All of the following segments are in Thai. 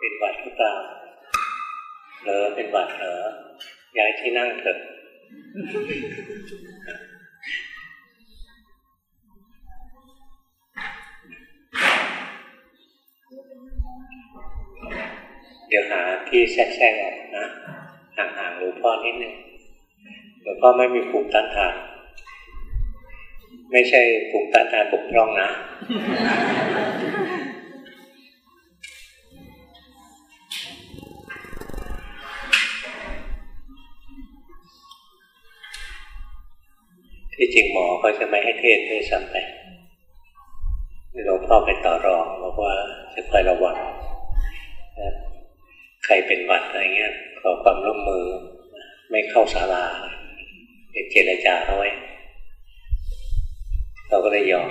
เป็นหวัดหรือเปล่าเหรอเป็นหวัดเหรอย้ายที่นั่งเถอะเดี๋ยวหาที่แทรกๆออกนะห่างๆหลวงพ่อนิดนึงหลวงพ่อไม่มีภูมิต้านทานไม่ใช่ภูมิต้านทานบกพร่องนะ ที่จริงหมอเขาจะไม่ให้เทศด้วยซ้ำไปหลวงพ่อไปต่อรองบอกว่าจะคอยระวังใครเป็นหวัดอะไรเงี้ยขอความร่วมมือ ไม่เข้าศาลาเป็นเจรจาเอาไว้เราก็เลยยอม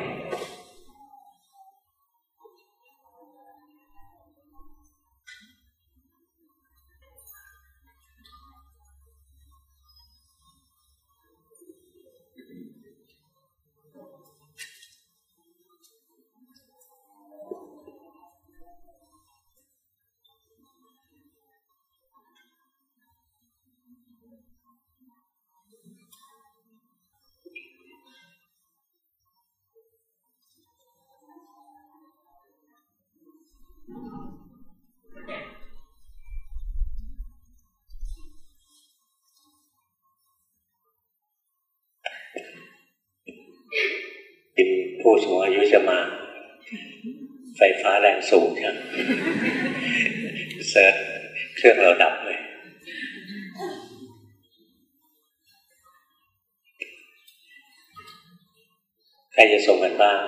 สูงอายุจะมา ไฟฟ้าแรงสูงใช่ surge เครื่องเราดับเลยใครจะส่งการบ้าน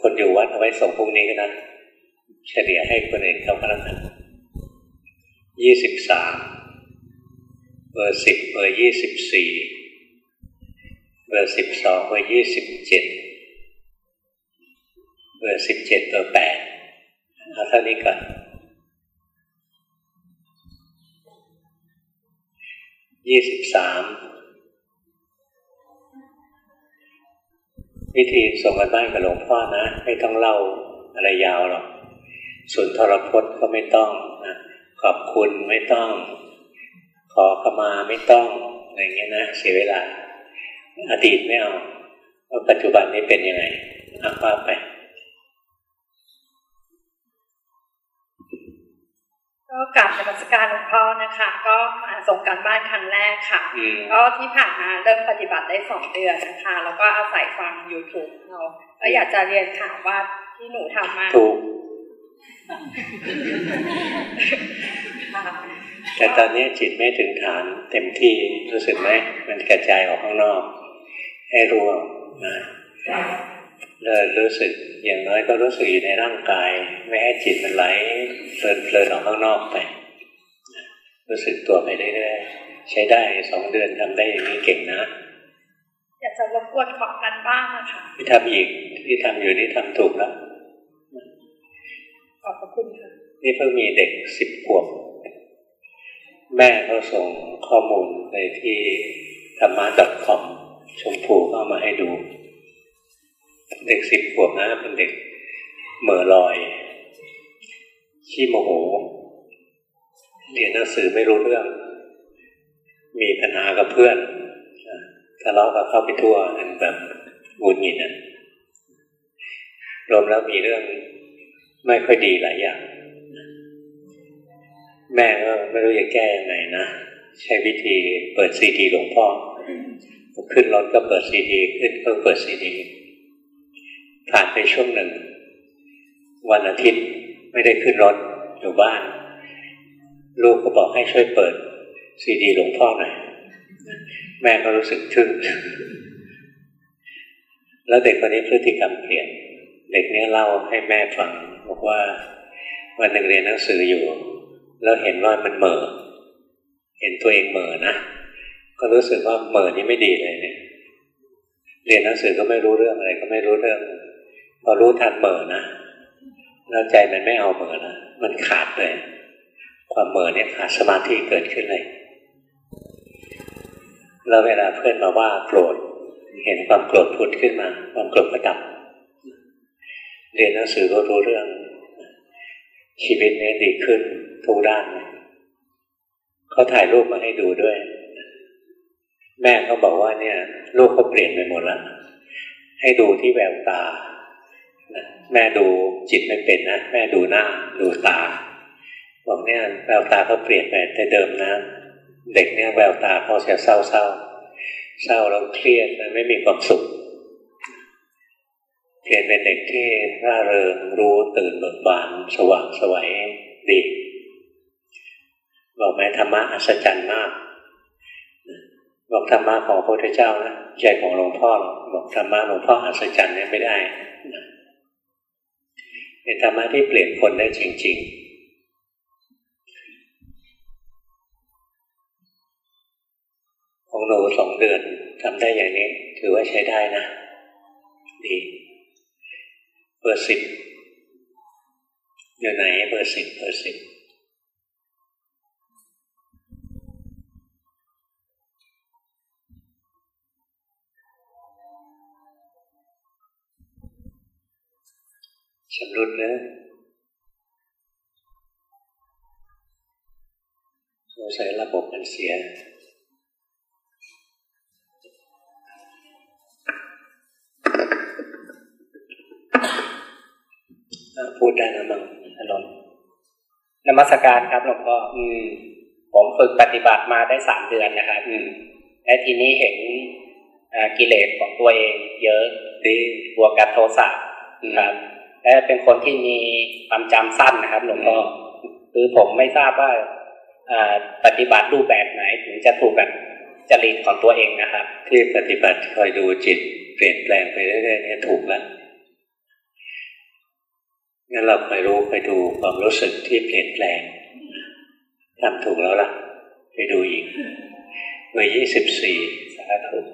คนอยู่วัดเอาไว้ส่งพรุ่งนี้ก็นะเฉลี่ยให้คนอื่นเขาก็แล้วกันยี่สิบสามเบอร์สิบเบอร์ยี่สิบสี่เบอร์สิบสองเบอร์ยี่สิบเจ็ด สิบเจ็ดเบอร์แปดเอาเท่านี้ก่อนยี่สิบสามวิธีส่งกันบ้านกับหลวงพ่อนะ ไม่ต้องเล่าอะไรยาวหรอกส่วนทรพจน์ก็ไม่ต้องนะขอบคุณไม่ต้อง ขอขมาไม่ต้องอะไรเงี้ยนะเสียเวลา อดีตไม่เอาว่าปัจจุบันนี้เป็นยังไงอักว่าไป ก็กลับในมัสการหลวงพ่อนะคะ ก็มาส่งการบ้านครั้งแรกค่ะ ก็ที่ผ่านมาเริ่มปฏิบัติได้สองเดือนนะคะ แล้วก็อาศัยฟัง YouTube เราก็อยากจะเรียนถามว่าที่หนูทำมาถูกแต่ตอนนี้จิตไม่ถึงฐานเต็มที่รู้สึกไหมมันกระจายออกข้างนอก ให้รู้นะเลย รู้สึกอย่างน้อยก็รู้สึกอยู่ในร่างกาย ไม่ให้จิตมันไหลเพลินเพลินออกข้างนอกไป รู้สึกตัวไปเรื่อยๆใช้ได้สองเดือนทำได้อย่างนี้เก่งนะอยากจะรบกวนขอกันบ้างนะคะที่ทำอีกที่ทำอยู่นี่ทำถูกแล้วขอบพระคุณค่ะนี่เพิ่งมีเด็กสิบขวบแม่เขาส่งข้อมูลไปที่ธรรมะ .com ชมพูเข้ามาให้ดู เด็กสิบขวบนะเป็นเด็กเหม่อลอย ขี้โมโห เรียนหนังสือไม่รู้เรื่อง มีปัญหากับเพื่อนทะเลาะกับเข้าไปทั่วแบบวุ่นหงิดนะรวมแล้วมีเรื่องไม่ค่อยดีหลายอย่าง แม่ก็ไม่รู้จะแก้ยังไงนะ ใช้วิธีเปิดซีดีหลวงพ่อ ขึ้นรถก็เปิดซีดี ขึ้นก็เปิดซีดี ผ่านไปช่วงหนึ่ง วันอาทิตย์ไม่ได้ขึ้นรถอยู่บ้าน ลูกก็บอกให้ช่วยเปิด ซีดีหลวงพ่อหน่อยแม่ก็รู้สึกทึ่งแล้วเด็กคนนี้พฤติกรรมเปลี่ยน เด็กนี้เล่าให้แม่ฟังบอกว่าวันหนึ่งเรียนหนังสืออยู่ แล้วเห็นว่ามันเหม่อเห็นตัวเองเหม่อนะก็รู้สึกว่าเหม่อนี้ไม่ดีเลยเนี่ยเรียนหนังสือก็ไม่รู้เรื่องอะไรก็ไม่รู้เรื่อง อรู้ทันเหม่อนะแล้วใจมันไม่เอาเหม่อนะมันขาดเลยความเหม่อเนี่ยขาดสมาธิเกิดขึ้นเลยแล้วเวลาเพื่อนมาว่าโกรธเห็นความโกรธพุดขึ้นมา ความโกรธก็ดับเรียนหนังสือก็รู้เรื่อง ชีวิตนี้ดีขึ้นทุกด้านเลยเขาถ่ายรูปมาให้ดูด้วย แม่เขาบอกว่าเนี่ย ลูกเขาเปลี่ยนไปหมดแล้วให้ดูที่แววตา แม่ดูจิตไม่เป็นนะแม่ดูหน้าดูตา บอกเนี่ยแววตาเขาเปลี่ยนไปแต่เดิมนะ เด็กเนี่ยแววตาเขาจะเศร้าเศร้าเศร้าแล้วเครียดแล้วไม่มีความสุขเปลี่ยนเป็นเด็กที่ร่าเริงรู้ตื่นเบิกบานสว่างสวัยดีบอกแม่ธรรมะอัศจรรย์มากบอกธรรมะของพระพุทธเจ้านะใจของหลวงพ่อบอกธรรมะหลวงพ่ออัศจรรย์เนี่ยไม่ได้ เป็นธรรมะที่เปลี่ยนคนได้จริง ๆ ของหนูสองเดือนทำได้อย่างนี้ ถือว่าใช้ได้นะ ดีเบอร์สิบอยู่ไหนเบอร์สิบเบอร์สิบ ชำรุดนะสงสัยระบบมันเสียพูดได้นะมังอารมณ์นมัสการครับหลวงพ่ออืม ผมฝึกปฏิบัติมาได้สามเดือนนะครับ อืมและทีนี้เห็นกิเลสของตัวเอง เยอะดีบวกกับโทสะครับ และเป็นคนที่มีความจำสั้นนะครับหลวงพ่อคือผมไม่ทราบว่าปฏิบัติรูปแบบไหนถึงจะถูกแบบจริตของตัวเองนะครับ ที่ปฏิบัติคอยดูจิตเปลี่ยนแปลงไปเรื่อยๆนี่ถูกแล้วงั้นเราคอยรู้คอยดูความรู้สึกที่เปลี่ยนแปลงทำถูกแล้วล่ะ ไปดูอีกเบอร์ยี่สิบสี่สาธุน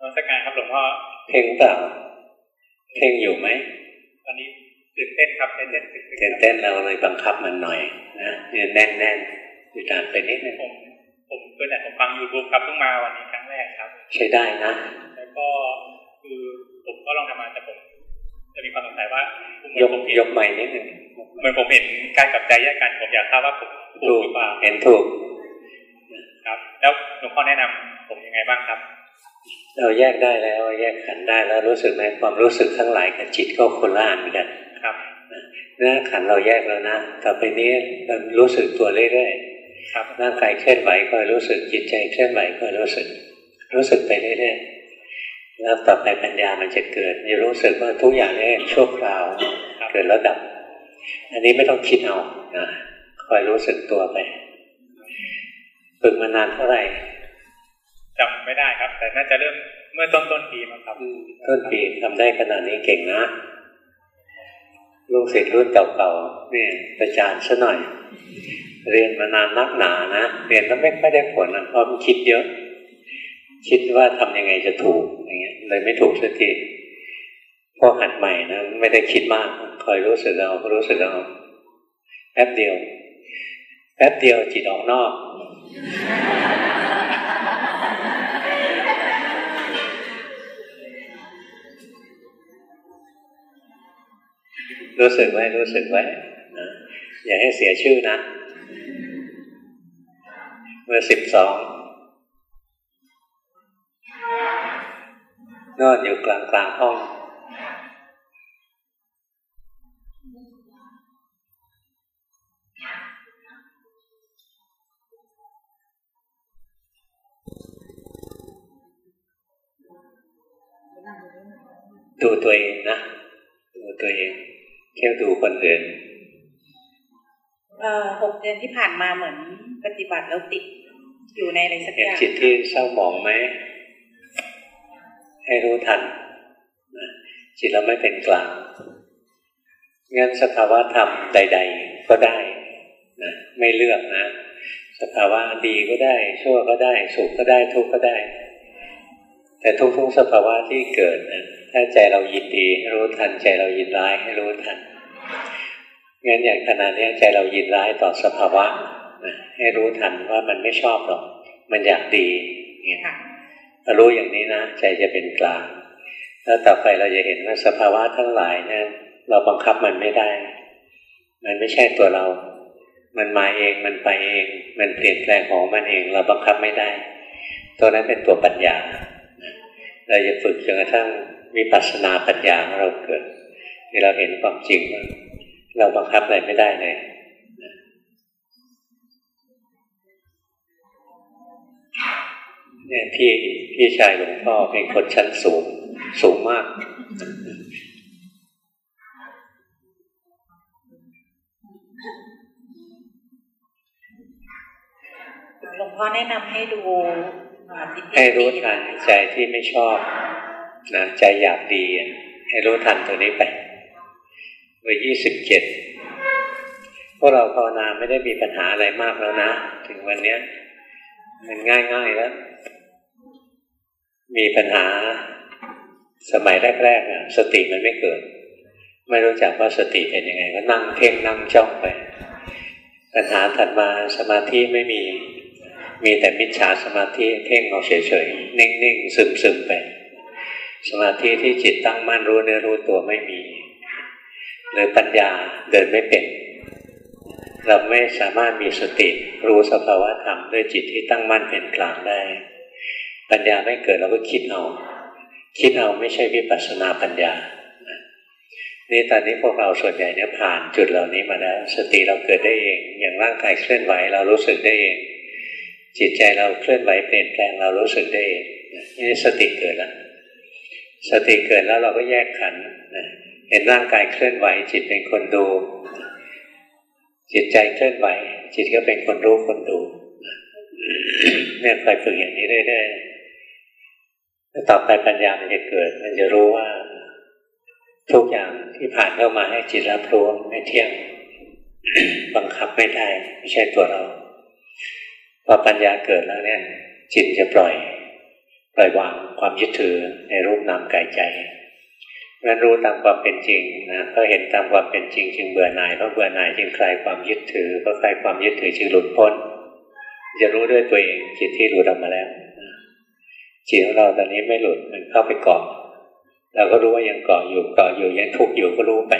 มัสการครับหลวงพ่อ เพ่งเปล่าเพ่งอยู่ไหมตอนนี้ตื่นเต้นครับเต้นเต้นตื่นเต้นเราเลยบังคับมันหน่อยนะเนี่ยแน่นแน่นอยูดานไปนิดนึงผมผมเพื่อนแต่ผมฟังยูทูบครับเพิ่งมาวันนี้ครั้งแรกครับ ใช้ได้นะ แล้วก็คือผมก็ลองทำมาแต่ผมจะมีความสงสัยว่ายกยกใหม่นิดนึงเหมือนผมเห็นการกับใจแยกกัน ผมอยากทราบว่าผมถูกหรือเปล่าเห็นถูกครับ แล้วหลวงพ่อแนะนำผมยังไงบ้างครับ เราแยกได้แล้วแยกขันได้แล้วรู้สึกไหมความรู้สึกทั้งหลายกับจิตก็คนละอันกันครับนะขันเราแยกแล้วนะต่อไปนี้เรารู้สึกตัวเรื่อยๆครับร่างกายเคลื่อนไหวก็รู้สึกจิตใจเคลื่อนไหวก็รู้สึก รู้สึกไปเรื่อยๆแล้วต่อไปปัญญามันจะเกิดจะรู้สึกว่าทุกอย่างนี้ชั่วคราวเกิดแล้วดับ อันนี้ไม่ต้องคิดเอานะคอยรู้สึกตัวไปฝึกมานานเท่าไหร่ จำไม่ได้ครับ แต่น่าจะเริ่มเมื่อต้นต้นปีมั้งครับต้นปีทำได้ขนาดนี้เก่งนะลูกศิษย์รุ่นเก่าๆนี่ประจานซะหน่อย เรียนมานานนักหนานะเรียนแล้วไม่ค่อยได้ผลนะเพราะมันคิดเยอะ คิดว่าทำยังไงจะถูกอย่างเงี้ยเลยไม่ถูกสักทีพอหัดใหม่นะไม่ได้คิดมากคอยรู้สึกเอารู้สึกเอาแป๊บเดียวแป๊บเดียวจิตออกนอก รู้สึกไว้รู้สึกไว้นะอย่าให้เสียชื่อนะเมื่อสิบสองนอนอยู่กลางกลางห้องดูตัวเองนะดูตัวเอง เที่ยวดูคนอื่นเอ่อหกเดือนที่ผ่านมาเหมือนปฏิบัติแล้วติดอยู่ในอะไรสักอย่างจิตที่เศร้าหมองไหมให้รู้ทันจิตเราไม่เป็นกลางงั้นสภาวะธรรมใด ๆ ก็ได้นะไม่เลือกนะ สภาวะดีก็ได้ ชั่วก็ได้ สุขก็ได้ทุกข์ก็ได้ แต่ทุกๆสภาวะที่เกิดนะ ถ้าใจเรายินดี รู้ทัน ใจเรายินร้ายให้รู้ทันงั้นอย่างขณะนี้ใจเรายินร้ายต่อสภาวะนะให้รู้ทันว่ามันไม่ชอบหรอก มันอยากดีเนี่ยรู้อย่างนี้นะใจจะเป็นกลาง แล้วต่อไปเราจะเห็นว่าสภาวะทั้งหลายเนี่ยเราบังคับมันไม่ได้ มันไม่ใช่ตัวเรา มันมาเอง มันไปเอง มันเปลี่ยนแปลงของมันเอง เราบังคับไม่ได้ ตัวนั้นเป็นตัวปัญญา เราจะฝึกจนกระทั่ง มีปัสนาปัญญาของเราเกิดที่เราเห็นความจริงว่าเราบังคับอะไรไม่ได้เลยเนี่ยพี่พี่ชายหลวงพ่อเป็นคนชั้นสูง สูงมากหลวงพ่อแนะนำให้ดูให้รู้ทันใจที่ไม่ชอบ นะใจอยากดี ให้รู้ทันตัวนี้ไปเมื่อยี่สิบเจ็ดพวกเราภาวนาไม่ได้มีปัญหาอะไรมากแล้วนะ ถึงวันนี้มันง่ายๆแล้ว มีปัญหาสมัยแรกๆอะสติมันไม่เกิด ไม่รู้จักว่าสติเป็นยังไง ก็นั่งเพ่งนั่งจ้องไป ปัญหาถัดมาสมาธิไม่มี มีแต่มิจฉาสมาธิเพ่งเอาเฉยๆนิ่งๆซึมๆไป สมาธิที่จิตตั้งมั่นรู้เนื้อรู้ตัวไม่มี หรือปัญญาเดินไม่เป็น เราไม่สามารถมีสติรู้สภาวะธรรมด้วยจิตที่ตั้งมั่นเป็นกลางได้ ปัญญาไม่เกิดเราก็คิดเอา คิดเอาไม่ใช่วิปัสสนาปัญญานี่ตอนนี้พวกเราส่วนใหญ่เนี่ยผ่านจุดเหล่านี้มาแล้ว สติเราเกิดได้เอง อย่างร่างกายเคลื่อนไหวเรารู้สึกได้เอง จิตใจเราเคลื่อนไหวเปลี่ยนแปลงเรารู้สึกได้เองนี่สติเกิดแล้ว สติเกิดแล้วเราก็แยกขันนะเห็นร่างกายเคลื่อนไหว จิตเป็นคนดู จิตใจเคลื่อนไหว จิตก็เป็นคนรู้คนดูเนี่ยคอยฝึกอย่างนี้เรื่อยๆต่อไปปัญญามันจะเกิด มันจะรู้ว่า ทุกอย่างที่ผ่านเข้ามาให้จิตรับรู้ไม่เที่ยงบังคับไม่ได้ ไม่ใช่ตัวเราพอปัญญาเกิดแล้วเนี่ย จิตจะปล่อย ปล่อยวางความยึดถือในรูปนามกายใจนั้นรู้ตามความเป็นจริงนะก็เห็นตามความเป็นจริงจึงเบื่อหน่ายเพราะเบื่อหน่ายจึงคลายความยึดถือเพราะคลายความยึดถือจึงหลุดพ้น จะรู้ด้วยตัวเองจิตที่หลุดออกมาแล้วจิตของเราตอนนี้ไม่หลุดมันเข้าไปเกาะเราก็รู้ว่ายังเกาะอยู่เกาะอยู่ยังทุกข์อยู่ก็รู้ไป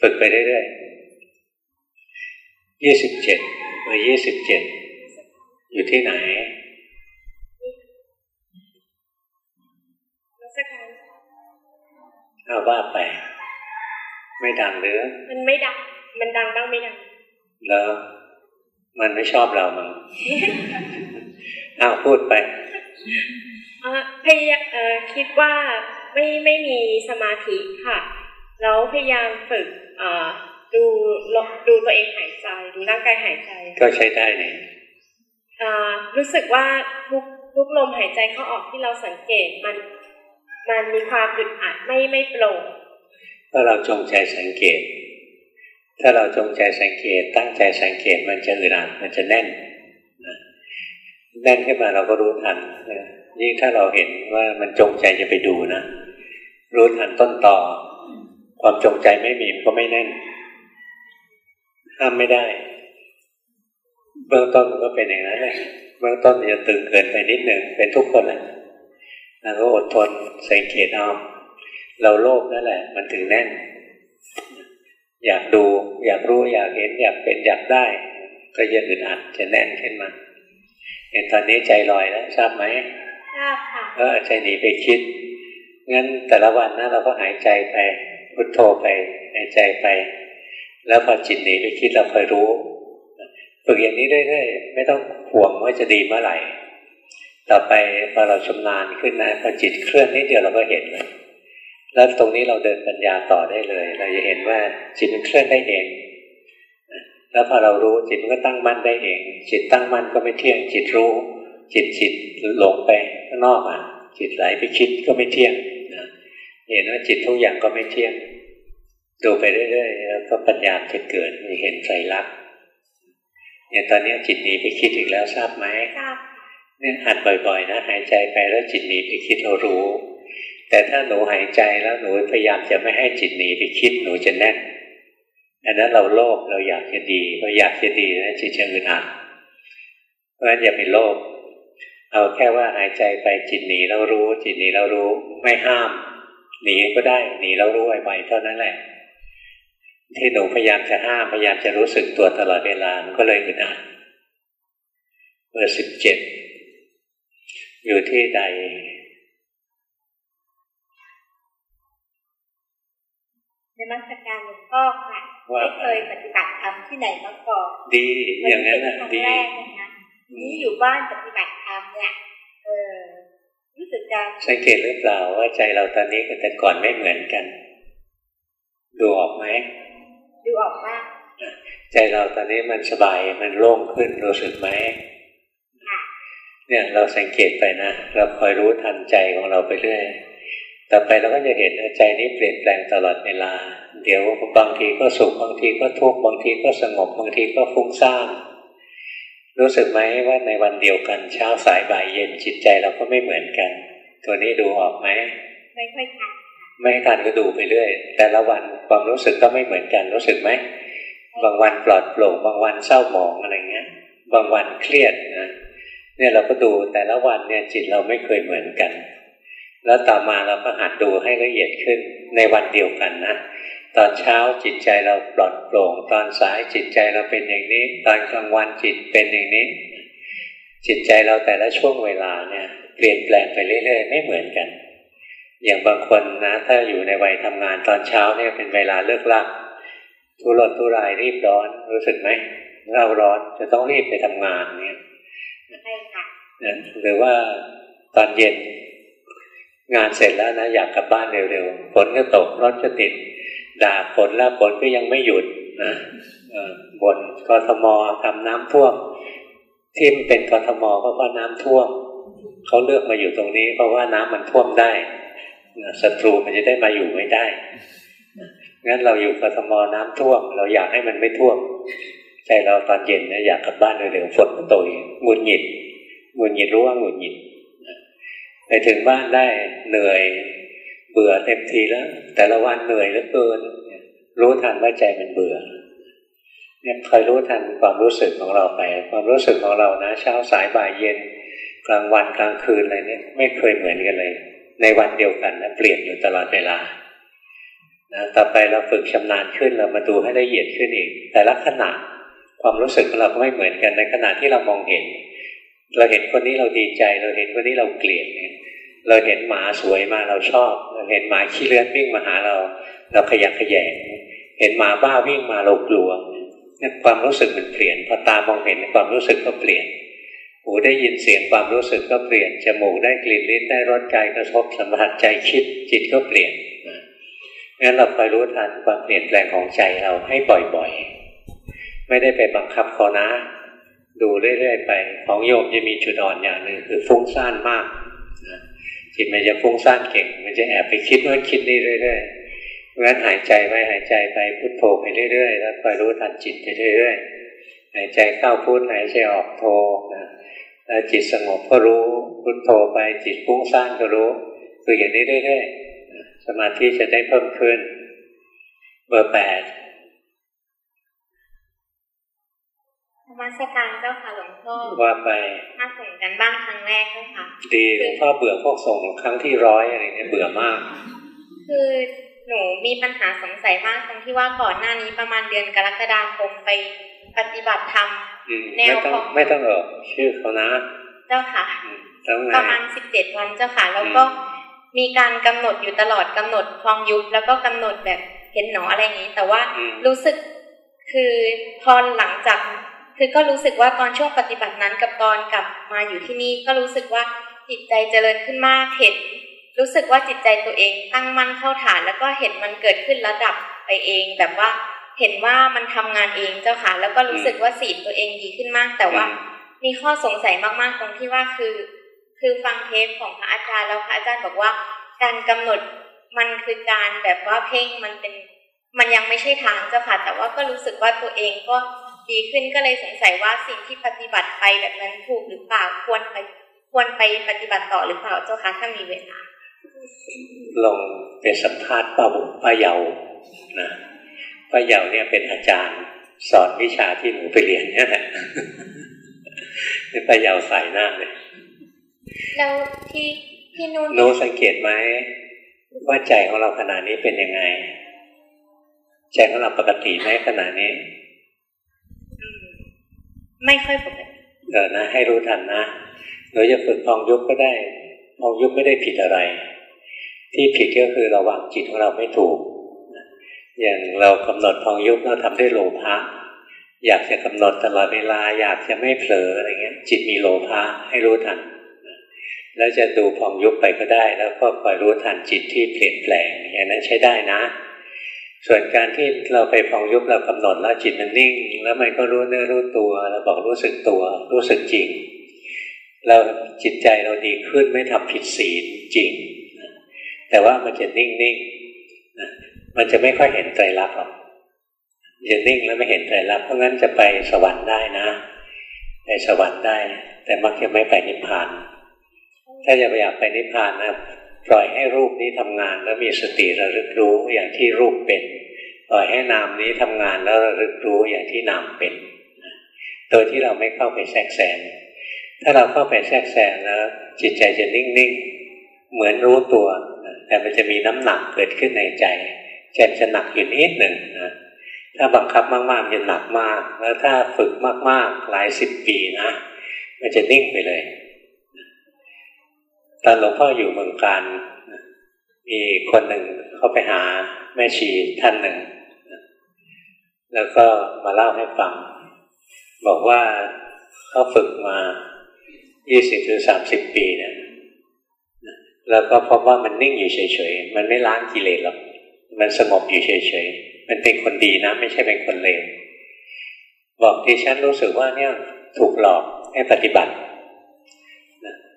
ฝึกไปเรื่อยๆยี่สิบเจ็ดเมื่อยี่สิบเจ็ดอยู่ที่ไหน เอาว่าไป ไม่ดังหรือ มันไม่ดัง มันดังบ้างไม่ดัง แล้ว มันไม่ชอบเรามั้งเอาพูดไปพยายามคิดว่าไม่ไม่มีสมาธิค่ะ แล้วพยายามฝึกดูดูตัวเองหายใจ ดูร่างกายหายใจ ก็ใช้ได้เนี่ยรู้สึกว่าทุกทุกลมหายใจเข้าออกที่เราสังเกตมัน มันมีความอึดอัดไม่ไม่โปร่งถ้าเราจงใจสังเกต ถ้าเราจงใจสังเกต ตั้งใจสังเกตมันจะอึดอัดมันจะแน่นแน่นขึ้นมาเราก็รู้ทันยิ่งถ้าเราเห็นว่ามันจงใจจะไปดูนะรู้ทันต้นต่อ ความจงใจไม่มีก็ไม่แน่นห้ามไม่ได้ เบื้องต้นมันก็เป็นอย่างนั้นเลยเบื้องต้นจะตึงเกินไปนิดหนึ่งเป็นทุกคนแหละ แล้วก็อดทนสังเกตเอาเราโลภนั่นแหละ มันถึงแน่น อยากดู อยากรู้อยากเห็น อยากเป็นอยากได้ ก็จะอึดอัดจะแน่นขึ้นมา เห็นตอนนี้ใจลอยแล้วทราบไหมทราบค่ะก็ใจหนีไปคิดงั้นแต่ละวันนะเราก็หายใจไปพุทโธไปหายใจไป แล้วพอจิตหนีไปคิดเราคอยรู้ฝึกอย่างนี้เรื่อยๆไม่ต้องห่วงว่าจะดีเมื่อไหร่ ต่อไปพอเราชำนาญขึ้นนะพอจิตเคลื่อนนิดเดียวเราก็เห็นเลยแล้วตรงนี้เราเดินปัญญาต่อได้เลย เราจะเห็นว่าจิตมันเคลื่อนได้เองแล้วพอเรารู้จิตมันก็ตั้งมั่นได้เอง จิตตั้งมั่นก็ไม่เที่ยง จิตรู้ จิตจิตหลงไปข้างนอกอะ จิตไหลไปคิดก็ไม่เที่ยงเห็นว่าจิตทุกอย่างก็ไม่เที่ยง ดูไปเรื่อยๆแล้วก็ปัญญาจะเกิดมีเห็นใจรักอย่างตอนนี้จิตหนีไปคิดอีกแล้วทราบไหมทราบ เนี่ยหัดบ่อยๆนะหายใจไปแล้วจิตหนีไปคิดเรารู้ แต่ถ้าหนูหายใจแล้วหนูพยายามจะไม่ให้จิตหนีไปคิดหนูจะแน่นอันนั้นเราโลภเราอยากจะดี เราอยากจะดีนะจิตจะอึดอัดเพราะฉะนั้นอย่าไปโลภเอาแค่ว่าหายใจไปจิตหนีเรารู้ จิตหนีเรารู้ไม่ห้าม หนีก็ได้หนีแล้วรู้ไวๆเท่านั้นแหละ ที่หนูพยายามจะห้ามพยายามจะรู้สึกตัวตลอดเวลามันก็เลยอึดอัดเบอร์สิบเจ็ด อยู่ที่ใด ในมัสการหลวงพ่อค่ะไม่เคยปฏิบัติธรรมที่ไหนมาก่อนดีอย่างนั้นนะดีแรกนะคะนี่อยู่บ้านปฏิบัติธรรมเนี่ยเออรู้สึกการสังเกตหรือเปล่าว่าใจเราตอนนี้กับแต่ก่อนไม่เหมือนกัน ดูออกไหมดูออกว่าใจเราตอนนี้มันสบายมันโล่งขึ้นรู้สึกไหม เนี่ยเราสังเกตไปนะ เราคอยรู้ทันใจของเราไปเรื่อย ต่อไปเราก็จะเห็นใจนี้เปลี่ยนแปลงตลอดเวลา เดี๋ยวบางทีก็สุขบางทีก็ทุกข์บางทีก็สงบบางทีก็ฟุ้งซ่านรู้สึกไหมว่าในวันเดียวกันเช้าสายบ่ายเย็นจิตใจเราก็ไม่เหมือนกัน ตัวนี้ดูออกไหมไม่ค่อยทันไม่ทันก็ดูไปเรื่อย แต่ละวันความรู้สึกก็ไม่เหมือนกันรู้สึกไหมบางวันปลอดโปร่งบางวันเศร้าหมองอะไรเงี้ย บางวันเครียดนะ เนี่ยเราก็ดูแต่ละวันเนี่ยจิตเราไม่เคยเหมือนกัน แล้วต่อมาเราก็หัดดูให้ละเอียดขึ้นในวันเดียวกันนะตอนเช้าจิตใจเราปลอดโปร่ง ตอนสายจิตใจเราเป็นอย่างนี้ ตอนกลางวันจิตเป็นอย่างนี้ จิตใจเราแต่ละช่วงเวลาเนี่ยเปลี่ยนแปลงไปเรื่อยๆ ไม่เหมือนกัน อย่างบางคนนะถ้าอยู่ในวัยทำงานตอนเช้าเนี่ยเป็นเวลาเลิกลักทุรนทุรายรีบร้อนรู้สึกไหมเราร้อนจะต้องรีบไปทำงานเนี่ย ใช่ค่ะหรือว่าตอนเย็นงานเสร็จแล้วนะอยากกลับบ้านเร็วๆฝนก็ตกรถก็ติด ด่าฝนแล้วฝนก็ยังไม่หยุดนะบนกทมทำน้ำท่วมที่เป็นกทมก็เพราะน้ำท่วมเขาเลือกมาอยู่ตรงนี้ เพราะว่าน้ำมันท่วมได้ศัตรูมันจะได้มาอยู่ไม่ได้งั้นเราอยู่กทมน้ำท่วม เราอยากให้มันไม่ท่วม ใจเราตอนเย็นนะอยากกลับบ้านเร็วๆฝนมันตกหงุดหงิดหงุดหงิดรู้ว่าหงุดหงิดไปถึงบ้านได้เหนื่อย เบื่อเต็มทีแล้ว แต่ละวันเหนื่อยเหลือเกิน รู้ทันว่าใจมันเบื่อเนี่ยคอยรู้ทันความรู้สึกของเราไป ความรู้สึกของเรานะ เช้าสายบ่ายเย็น กลางวันกลางคืนอะไรเนี่ยไม่เคยเหมือนกันเลย ในวันเดียวกันนะเปลี่ยนอยู่ตลอดเวลานะต่อไปเราฝึกชำนาญขึ้นเรามาดูให้ละเอียดขึ้นอีก แต่ละขณะ ความรู้สึกของเราก็ไม่เหมือนกันในขณะที่เรามองเห็น เราเห็นคนนี้เราดีใจ เราเห็นคนนี้เราเกลียดเนี่ยเราเห็นหมาสวยมาเราชอบ เราเห็นหมาขี้เลื้อนวิ่งมาหาเรา เราขยักขยงเห็นหมาบ้าวิ่งมาเรากลัวนี่ความรู้สึกมันเปลี่ยนพอตามองเห็นความรู้สึกก็เปลี่ยนหูได้ยินเสียงความรู้สึกก็เปลี่ยนจมูกได้กลิ่นลิ้นได้รสกายกระทบสัมผัสใจคิดจิตก็เปลี่ยนงั้นเราคอยรู้ทันความเปลี่ยนแปลงของใจเราให้บ่อยๆ ไม่ได้ไปบังคับเขานะ ดูเรื่อยๆไป ของโยมจะมีจุดอ่อนอย่างหนึ่งคือฟุ้งซ่านมากจิตมันจะฟุ้งซ่านเก่ง มันจะแอบไปคิดนู่นคิดนี่เรื่อยๆเพราะฉะนั้นหายใจไว้หายใจไปพุทโธไปเรื่อยๆแล้วคอยรู้ทันจิตไปเรื่อยๆหายใจเข้าพุทหายใจออกโธนะแล้วจิตสงบก็รู้พุทโธไปจิตฟุ้งซ่านก็รู้คืออย่างนี้เรื่อยๆสมาธิจะได้เพิ่มขึ้น เบอร์แปด มาสการเจ้าค่ะหลวงพ่อว่าไปมาส่งกันบ้างครั้งแรกเจ้าค่ะดีหลวงพ่อเบื่อพวกส่งครั้งที่ร้อยอะไรเนี่ยเบื่อมาก คือหนูมีปัญหาสงสัยมากตรงที่ว่าก่อนหน้านี้ประมาณเดือนกรกฎาคมไปปฏิบัติธรรมแนวของไม่ต้องเออชื่อเขานะ เจ้าค่ะประมาณสิบเจ็ดวันเจ้าค่ะ แล้วก็มีการกำหนดอยู่ตลอดกำหนดคลองยุบแล้วก็กำหนดแบบเห็นหนออะไรอย่างนี้ แต่ว่ารู้สึกคือพอหลังจาก คือก็รู้สึกว่าตอนช่วงปฏิบัตินั้นกับตอนกลับมาอยู่ที่นี่ก็รู้สึกว่าจิตใจเจริญขึ้นมากเห็น รู้สึกว่าจิตใจตัวเองตั้งมั่นเข้าฐาน แล้วก็เห็นมันเกิดขึ้นระดับไปเองแบบว่าเห็นว่ามันทำงานเองเจ้าค่ะ แล้วก็รู้สึกว่าสีตัวเองดีขึ้นมาก แต่ว่ามีข้อสงสัยมากๆตรงที่ว่าคือ คือฟังเทปของพระอาจารย์แล้วพระอาจารย์บอกว่า การกำหนดมันคือการแบบว่าเพ่งมันเป็น มันยังไม่ใช่ทางเจ้าค่ะแต่ว่าก็รู้สึกว่าตัวเองก็ ดีขึ้นก็เลยสงสัยว่าสิ่งที่ปฏิบัติไปแบบนั้นถูกหรือเปล่าควรไปควรไปปฏิบัติต่อหรือเปล่าเจ้าคะถ้ามีเวลาลองไปสัมภาษณ์ป้าบุป้าเยานะป้าเยาเนี่ยเป็นอาจารย์สอนวิชาที่หนูไปเรียนนี่แหละป้าเยาใส่หน้าเลยแล้วที่ที่นู่นหนูสังเกตไหมว่าใจของเราขณะนี้เป็นยังไง ใจของเราปกติไหมขณะนี้ ไม่ค่อยปกติเออนะให้รู้ทันนะหรือจะฝึกพองยุบก็ได้พองยุบไม่ได้ผิดอะไร ที่ผิดก็คือราวางจิตของเราไม่ถูก อย่างเรากำหนดพองยุบเราทำด้โลภะอยากจะกำหนดตลอดเวลาอยากจะไม่เผลออะไรเงี้ย จิตมีโลภะให้รู้ทันแล้วจะดูพองยุบไปก็ได้ แล้วก็คอยรู้ทันจิตที่เปลี่ยนแปลงอย่างนั้นใช้ได้นะ ส่วนการที่เราไปพองยุบเรากำหนดแล้วจิตมันนิ่ง แล้วมันก็รู้เนื้อรู้ตัวเราบอกรู้สึกตัว รู้สึกจริง เราจิตใจเราดีขึ้นไม่ทำผิดศีลจริง แต่ว่ามันจะนิ่งๆมันจะไม่ค่อยเห็นใจรักหรอกจะนิ่งแล้วไม่เห็นใจรักเพราะงั้นจะไปสวรรค์ได้นะ ไปสวรรค์ได้ แต่มักจะไม่ไปนิพพาน ถ้าจะอยากไปนิพพานนะ ปล่อยให้รูปนี้ทำงานแล้วมีสติระลึกรู้อย่างที่รูปเป็น ปล่อยให้นามนี้ทำงานแล้วระลึกรู้อย่างที่นามเป็น โดยที่เราไม่เข้าไปแทรกแซงถ้าเราเข้าไปแทรกแซงแล้วจิตใจจะนิ่งๆ เหมือนรู้ตัว แต่มันจะมีน้ำหนักเกิดขึ้นในใจใจจะหนักอยู่นิดหนึ่งนะถ้าบังคับมากๆมันจะหนักมาก แล้วถ้าฝึกมากๆหลายสิบปีนะ มันจะนิ่งไปเลย ตอนหลวงพ่ออยู่เมืองการมีคนหนึ่งเขาไปหาแม่ชีท่านหนึ่ง แล้วก็มาเล่าให้ฟัง บอกว่าเขาฝึกมายี่สิบหรือสามสิบปีเนี่ยแล้วก็พบว่ามันนิ่งอยู่เฉยๆ มันไม่ล้างกิเลสหรอก มันสงบอยู่เฉยๆ มันเป็นคนดีนะ ไม่ใช่เป็นคนเลว บอกที่ฉันรู้สึกว่าเนี่ยถูกหลอกให้ปฏิบัติ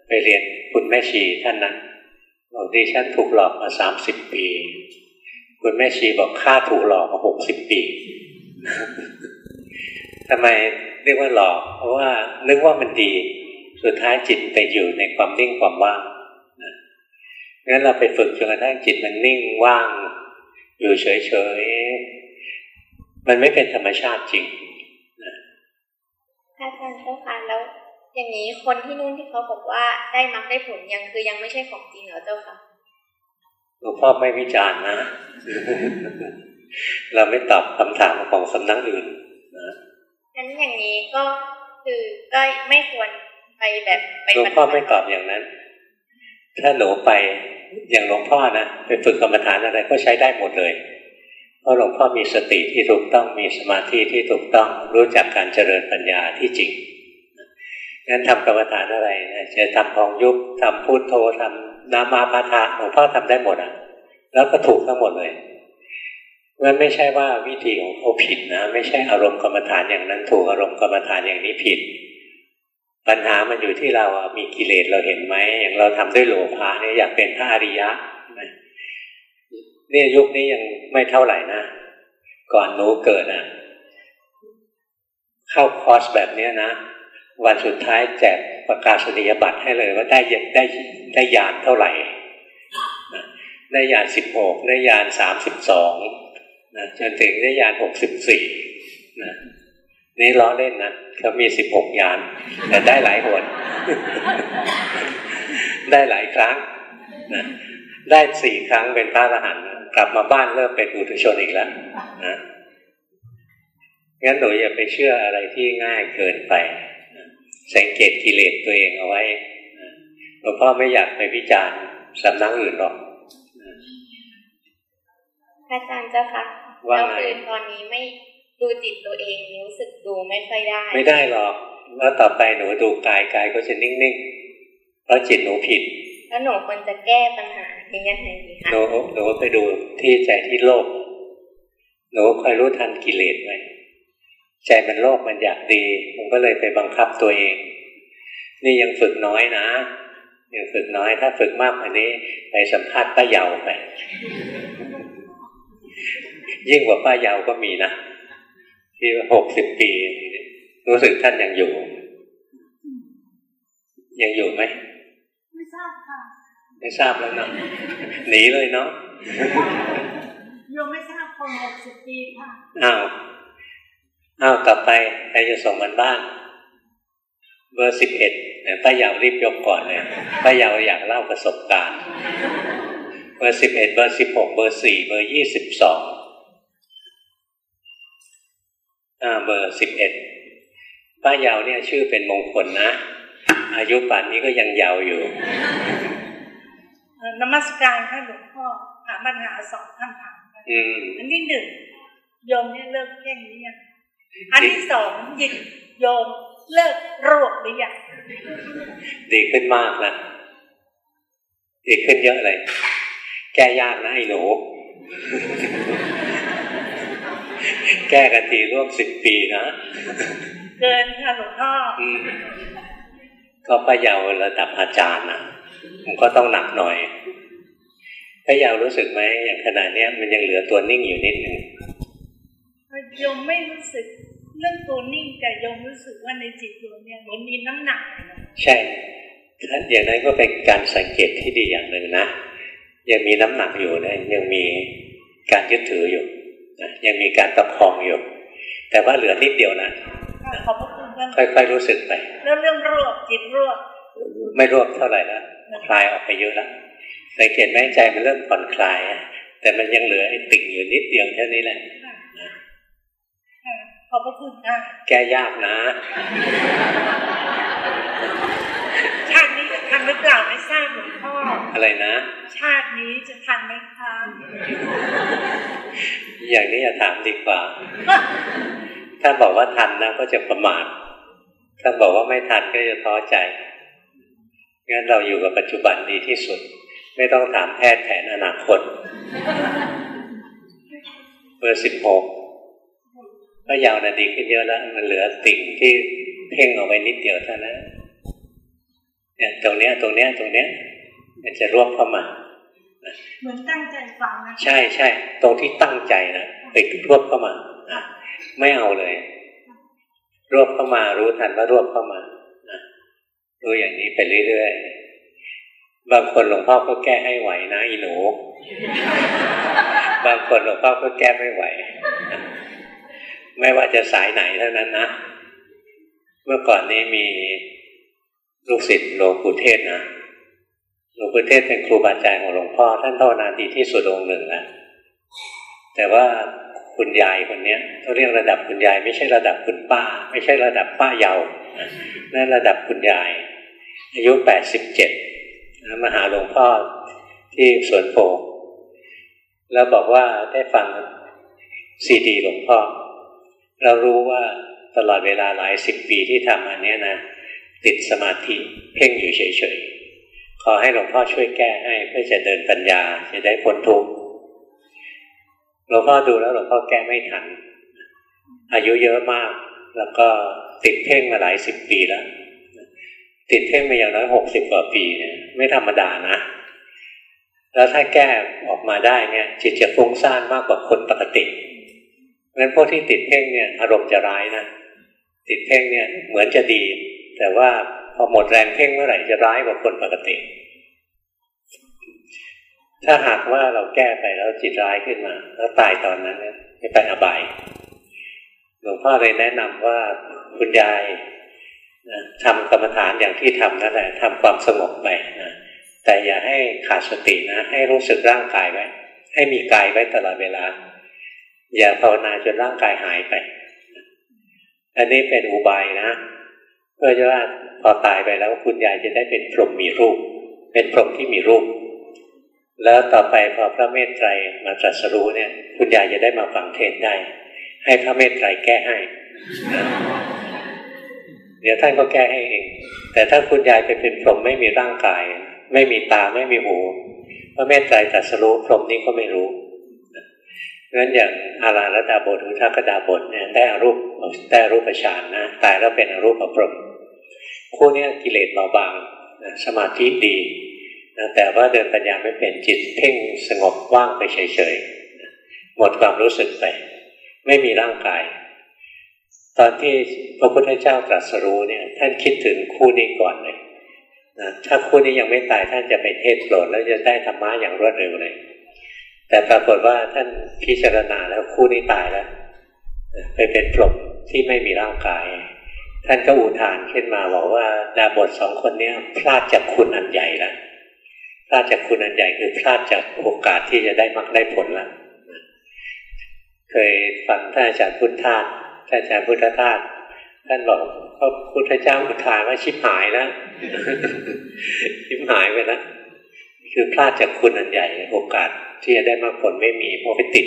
ไปเรียน คุณแม่ชีท่านนั้นบอกดิฉันถูกหลอกมาสามสิบปี คุณแม่ชีบอกข้าถูกหลอกมาหกสิบปีทำไมเรียกว่าหลอก เพราะว่านึกว่ามันดี สุดท้ายจิตไปอยู่ในความนิ่งความว่างงั้นเราไปฝึกจนกระทั่งจิตมันนิ่งว่าง อยู่เฉยๆ มันไม่เป็นธรรมชาติจริงอาจารย์เจ้าค่ะแล้ว อย่างนี้คนที่นู่นที่เขาบอกว่าได้มักได้ผลยังคือยังไม่ใช่ของจริงเหรอเจ้าค่ะหลวงพ่อไม่วิจารณ์นะ เราไม่ตอบคำถามของสำนักอื่นนะงั้นอย่างนี้ก็คือก็ไม่ควรไปแบบไปหลวงพ่อไม่ตอบอย่างนั้น ถ้าหนูไปอย่างหลวงพ่อนะไปฝึกกรรมฐานอะไรก็ใช้ได้หมดเลย เพราะหลวงพ่อมีสติที่ถูกต้องมีสมาธิที่ถูกต้องรู้จักการเจริญปัญญาที่จริง งั้นทำกรรมฐานอะไรนะจะทำพองยุบทำพุทโธทำนามาปาทะหลวงพ่อทำได้หมดอะ แล้วก็ถูกทั้งหมดเลยมันไม่ใช่ว่าวิธีของเขาผิดนะ ไม่ใช่อารมณ์กรรมฐานอย่างนั้นถูกอารมณ์กรรมฐานอย่างนี้ผิด ปัญหามันอยู่ที่เรามีกิเลสเราเห็นไหมอย่างเราทำด้วยโลภะเนี่ยอยากเป็นพระอริยะนี่ยุคนี้ยังไม่เท่าไหร่นะ ก่อนหนูเกิดอะ เข้าคอร์สแบบเนี้ยนะ วันสุดท้ายแจกประกาศนียบัตรให้เลยว่าได้ได้ได้ยานเท่าไหร่ ได้ยานสิบหกได้ยานสามสิบสองนะจนถึงได้ยานหกสิบสี่นะนี่ล้อเล่นนะเขามีสิบหกยาน แต่ได้หลายหนได้หลายครั้งนะได้สี่ครั้งเป็นพระอรหันต์กลับมาบ้านเริ่มเป็นอุตุชนอีกแล้วนะงั้นหนูอย่าไปเชื่ออะไรที่ง่ายเกินไป สังเกตกิเลสตัวเองเอาไว้หลวงพ่อไม่อยากไปวิจารณ์สำนักอื่นหรอกอาจารย์เจ้าค่ะว่าไงตอนนี้ไม่ดูจิตตัวเองรู้สึกดูไม่ค่อยได้ ไม่ได้หรอก แล้วต่อไปหนูดูกายกายก็จะนิ่งๆเพราะจิตหนูผิด แล้วหนูควรจะแก้ปัญหาอย่างไงดีคะหนูหนูไปดูที่ใจที่โลภหนูคอยรู้ทันกิเลสไว้ ใจมันโลภมันอยากดี มันก็เลยไปบังคับตัวเอง นี่ยังฝึกน้อยนะยังฝึกน้อยถ้าฝึกมากกว่านี้ไปสัมภาษณ์ป้าเยาไปยิ่งกว่าป้าเยาก็มีนะที่หกสิบปี รู้สึกท่านยังอยู่ ยังอยู่ไหมไม่ทราบค่ะไม่ทราบแล้วเนาะหนีเลยเนาะโยมไม่ทราบคนหกสิบปีค่ะอ้าว อ้าวต่อไปใครจะส่งการบ้านเบอร์สิบเอ็ดป้ายาวรีบยกก่อนเลยป้ายาวอยากเล่าประสบการณ์ เบอร์สิบเอ็ดเบอร์สิบหกเบอร์สี่เบอร์ยี่สิบสองอ่าเบอร์สิบเอ็ดป้ายาวเนี่ยชื่อเป็นมงคลนะ อายุป่านนี้ก็ยังยาวอยู่นมัสการท่านหลวงพ่อถามปัญหาสองคำถามอันที่หนึ่งโยมเนี่ยเลิกเพ่งหรือยัง อันที่สองยิงโยมเลิกโรคหรือยังดีขึ้นมากนะดีขึ้นเยอะเลย แก้ยากนะไอ้หนู แก้กันทีร่วมสิบปีนะ เกินค่ะหลวงพ่อก็พยาวระดับอาจารย์นะมันก็ต้องหนักหน่อยพยาวรู้สึกไหมอย่างขนาดนี้มันยังเหลือตัวนิ่งอยู่นิดหนึ่งโยมไม่รู้สึก เรื่องตัวนิ่งแต่โยมรู้สึกว่าในจิตโยมเนี่ยเหมือนมีน้ำหนักใช่อย่างนั้นก็เป็นการสังเกตที่ดีอย่างหนึ่งนะยังมีน้ำหนักอยู่นะยังมีการยึดถืออยู่นะยังมีการตะคองอยู่ แต่ว่าเหลือนิดเดียวนะขอบคุณค่อยๆรู้สึกไปแล้วเรื่องรวบจิตรวบไม่รวบเท่าไหร่แล้วคลายออกไปเยอะแล้วสังเกตไหมใจมันเริ่มผ่อนคลาย แต่มันยังเหลือไอ้ติ่งอยู่นิดเดียวแค่นี้แหละ ขอบพระคุณค่ะ แก้ยากนะ ชาตินี้จะทันหรือเปล่าไม่ทราบหลวงพ่อ อะไรนะ ชาตินี้จะทันไหมคะอย่างนี้อย่าถามดีกว่า ถ้าบอกว่าทันนะก็จะประมาท ถ้าบอกว่าไม่ทันก็จะท้อใจ งั้นเราอยู่กับปัจจุบันดีที่สุด ไม่ต้องถามแพทย์แผนอนาคต เบอร์สิบหก ก็ยาวนาดีขึ้นเยอะแล้วมันเหลือติ่งที่เพ่งเอาไว้นิดเดียวเท่านั้นเนี่ยตรงเนี้ยตรงเนี้ยตรงเนี้ย มันจะรวบเข้ามาเหมือนตั้งใจฟังนะใช่ใช่ตรงที่ตั้งใจนะไปรวบเข้ามาไม่เอาเลย รวบเข้ามา รู้ทันว่ารวบเข้ามารู้อย่างนี้ไปเรื่อยๆบางคนหลวงพ่อก็แก้ให้ไหวนะอีหนู บางคนหลวงพ่อก็แก้ไม่ไหว ไม่ว่าจะสายไหนเท่านั้นนะ เมื่อก่อนนี้มีลูกศิษย์หลวงปู่เทศนะหลวงปู่เทศเป็นครูบาอาจารย์ของหลวงพ่อ ท่านภาวนาดีที่สุดองค์หนึ่งนะแต่ว่าคุณยายคนนี้เขาเรียกระดับคุณยายไม่ใช่ระดับคุณป้า ไม่ใช่ระดับป้าเยาว์นั่นระดับคุณยาย อายุแปดสิบเจ็ดมาหาหลวงพ่อที่สวนโพแล้วบอกว่าได้ฟังซีดีหลวงพ่อ เรารู้ว่าตลอดเวลาหลายสิบปีที่ทำอันนี้นะติดสมาธิเพ่งอยู่เฉยๆ ขอให้หลวงพ่อช่วยแก้ให้เพื่อจะเดินปัญญาจะได้พ้นทุกข์หลวงพ่อดูแล้วหลวงพ่อแก้ไม่ทัน อายุเยอะมาก แล้วก็ติดเพ่งมาหลายสิบปีแล้ว ติดเพ่งมาอย่างน้อยหกสิบกว่าปีเนี่ยไม่ธรรมดานะ แล้วถ้าแก้ออกมาได้เนี่ยจิตจะฟุ้งซ่านมากกว่าคนปกติ นพวกที่ติดเพ่งเนี่ยอารมณ์จะร้ายนะติดเพ่งเนี่ยเหมือนจะดี แต่ว่าพอหมดแรงเพ่งเมื่อไหร่จะร้ายกว่าคนปกติ ถ้าหากว่าเราแก้ไปแล้วจิตร้ายขึ้นมา แล้วตายตอนนั้นเนี่ยจะไปอบายหลวงพ่อเลยแนะนำว่าคุณยายนะทำกรรมฐานอย่างที่ทำนั่นแหละทำความสงบไปนะแต่อย่าให้ขาดสตินะ ให้รู้สึกร่างกายไว้ให้มีกายไว้ตลอดเวลา อย่าภาวนาจนร่างกายหายไป อันนี้เป็นอุบายนะเพื่อจะว่าพอตายไปแล้วคุณยายจะได้เป็นพรหมมีรูป เป็นพรหมที่มีรูป แล้วต่อไปพอพระเมตไตรมาตรัสรู้เนี่ย คุณยายจะได้มาฟังเทศได้ ให้พระเมตไตรแก้ให้ เดี๋ยวท่านก็แก้ให้เอง แต่ถ้าคุณยายไปเป็นพรหมไม่มีร่างกาย ไม่มีตาไม่มีหูพระเมตไตรตรัสรู้พรหมนี้ก็ไม่รู้ งั้นอย่างอาราลดาบทหรือทักดาบทเนี่ยได้อารูปได้รูปฌานนะตายแล้วเป็นอรูปประพรมคู่นี้กิเลสเบาบางนะสมาธิดีนะแต่ว่าเดินปัญญาไม่เป็นจิตเพ่งสงบว่างไปเฉยๆหมดความรู้สึกไป ไม่มีร่างกาย ตอนที่พระพุทธเจ้าตรัสรู้เนี่ยท่านคิดถึงคู่นี้ก่อนเลยนะถ้าคู่นี้ยังไม่ตายท่านจะไปเทศโปรดแล้วจะได้ธรรมะอย่างรวดเร็วเลย แต่ปรากฏว่าท่านพิจารณาแล้วคู่นี้ตายแล้วไปเป็นพรหมที่ไม่มีร่างกาย ท่านก็อุทานขึ้นมาบอกว่าดาบทสองคนนี้พลาดจากคุณอันใหญ่แล้วพลาดจากคุณอันใหญ่คือพลาดจากโอกาสที่จะได้มรรคได้ผลแล้วเคยฟังท่านอาจารย์พุทธทาสท่านอาจารย์พุทธทาสท่านบอกพระพุทธเจ้าอุทานว่าชิบหายแล้วชิบหายไปแล้ว คือพลาดจากคุณอันใหญ่โอกาสที่จะได้มรรคผลไม่มีเพราะไปติด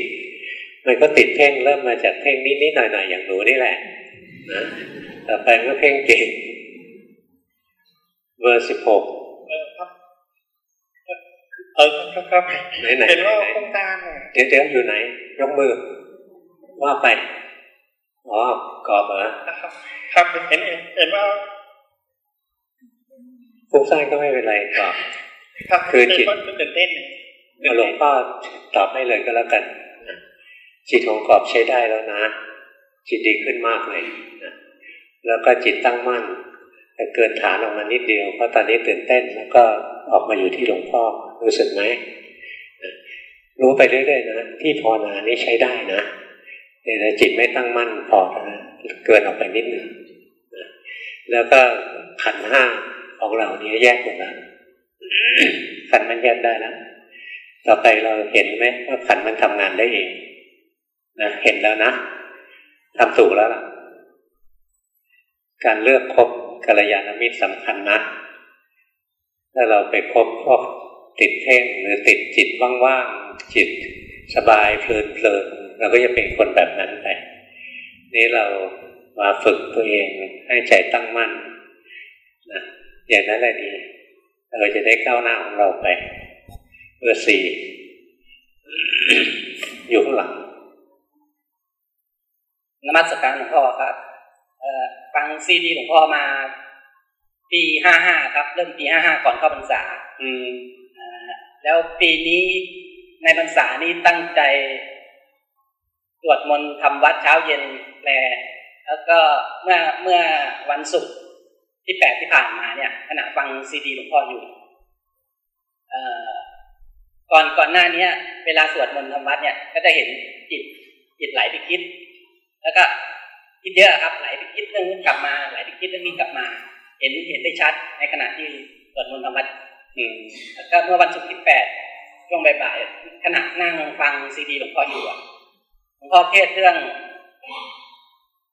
มันก็ติดเพ่งเริ่มมาจากเพ่งนิดๆหน่อยๆอย่างหนูนี่แหละนะต่อไปก็เพ่งเก่งเบอร์สิบหกเออครับครับไหนไหนเป็นว่าโครงการเดี๋ยวเดี๋ยวอยู่ไหน ยกมือ ว่าไปอ๋อกอบเหรอครับเห็นเห็นว่าฟุ้งซ่านก็ไม่เป็นไรกอบ คือจิตตื่นเต้นหลวงพ่อตอบให้เลยก็แล้วกัน จิตของกอบใช้ได้แล้วนะ จิตดีขึ้นมากเลยนะแล้วก็จิตตั้งมั่นแต่เกินฐานออกมานิดเดียวเพราะตอนนี้ตื่นเต้นแล้วก็ออกมาอยู่ที่หลวงพ่อรู้สึกไหมรู้ไปเรื่อยๆนะที่พอนานี้ใช้ได้นะแต่จิตไม่ตั้งมั่นพอนะเกินออกไปนิดหนึ่งแล้วก็ขันห้าของเรานี้แยกหมดแล้ว ขันมันแยกได้แล้วต่อไปเราเห็นไหมว่าขันมันทำงานได้เองนะเห็นแล้วนะทำถูกแล้วล่ะ การเลือกคบกัลยาณมิตรสำคัญนะถ้าเราไปคบพวกติดเพ่งหรือติดจิตว่างๆจิตสบายเพลินๆเราก็จะเป็นคนแบบนั้นไปนี่เรามาฝึกตัวเองให้ใจตั้งมั่นนะอย่างนั้นแหละดี เราจะได้ก้าวหน้าของเราไปเบอร์สี่อยู่ข้างหลังนมัสการหลวงพ่อครับฟังซีดีหลวงพ่อมา ปีห้าห้าครับ เริ่มปีห้าห้าก่อนเข้าพรรษา อืมแล้วปีนี้ในพรรษานี้ตั้งใจสวดมนต์ทำวัดเช้าเย็นแปลแล้วก็เมื่อเมื่อวันศุกร์ ที่แปดที่ผ่านมาเนี่ยขณะฟังซีดีหลวงพ่ออยู่ก่อนก่อนหน้านี้เวลาสวดมนต์ทำวัดเนี่ย ก็จะเห็นจิตจิตไหลไปคิด แล้วก็คิดเยอะครับไหลไปคิดเรื่องนี้กลับมาไหลไปคิดเรื่องนี้กลับมา เห็นเห็นได้ชัด ในขณะที่สวดมนต์ทำวัดอืมแล้วก็เมื่อวันศุกร์ที่แปดช่วงบ่ายๆขณะนั่งฟังซีดีหลวงพ่ออยู่หลวงพ่อเทศเรื่อง